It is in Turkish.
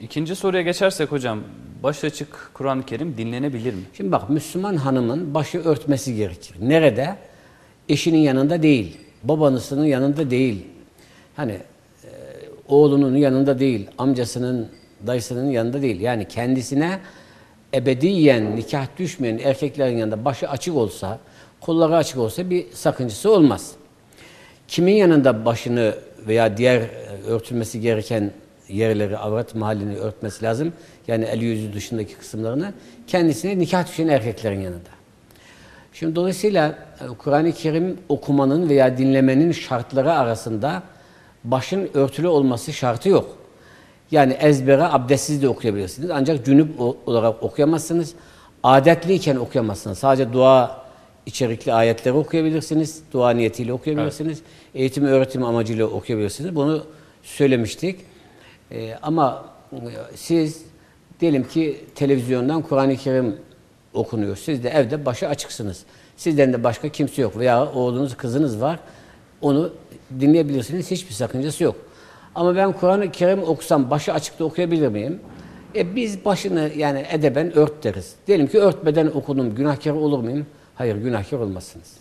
İkinci soruya geçersek hocam, baş açık Kur'an-ı Kerim dinlenebilir mi? Şimdi bak Müslüman hanımın başı örtmesi gerekir. Nerede? Eşinin yanında değil, babanısının yanında değil. Hani e, oğlunun yanında değil, amcasının, dayısının yanında değil. Yani kendisine ebediyen nikah düşmeyen erkeklerin yanında başı açık olsa, kolları açık olsa bir sakıncası olmaz. Kimin yanında başını veya diğer e, örtülmesi gereken yerleri, avret mahallini örtmesi lazım. Yani el yüzü dışındaki kısımlarını kendisine nikah düşen erkeklerin yanında. Şimdi dolayısıyla e, Kur'an-ı Kerim okumanın veya dinlemenin şartları arasında başın örtülü olması şartı yok. Yani ezbere abdestsiz de okuyabilirsiniz. Ancak cünüp olarak okuyamazsınız. Adetliyken okuyamazsınız. Sadece dua içerikli ayetleri okuyabilirsiniz. Dua niyetiyle okuyabilirsiniz. Eğitim öğretim amacıyla okuyabilirsiniz. Bunu söylemiştik. Ee, ama e, siz diyelim ki televizyondan Kur'an-ı Kerim okunuyor. Siz de evde başı açıksınız. Sizden de başka kimse yok. Veya oğlunuz, kızınız var. Onu dinleyebilirsiniz. Hiçbir sakıncası yok. Ama ben Kur'an-ı Kerim okusam başı açıkta okuyabilir miyim? E biz başını yani edeben ört deriz. Diyelim ki örtmeden okudum. Günahkar olur muyum? Hayır günahkar olmazsınız.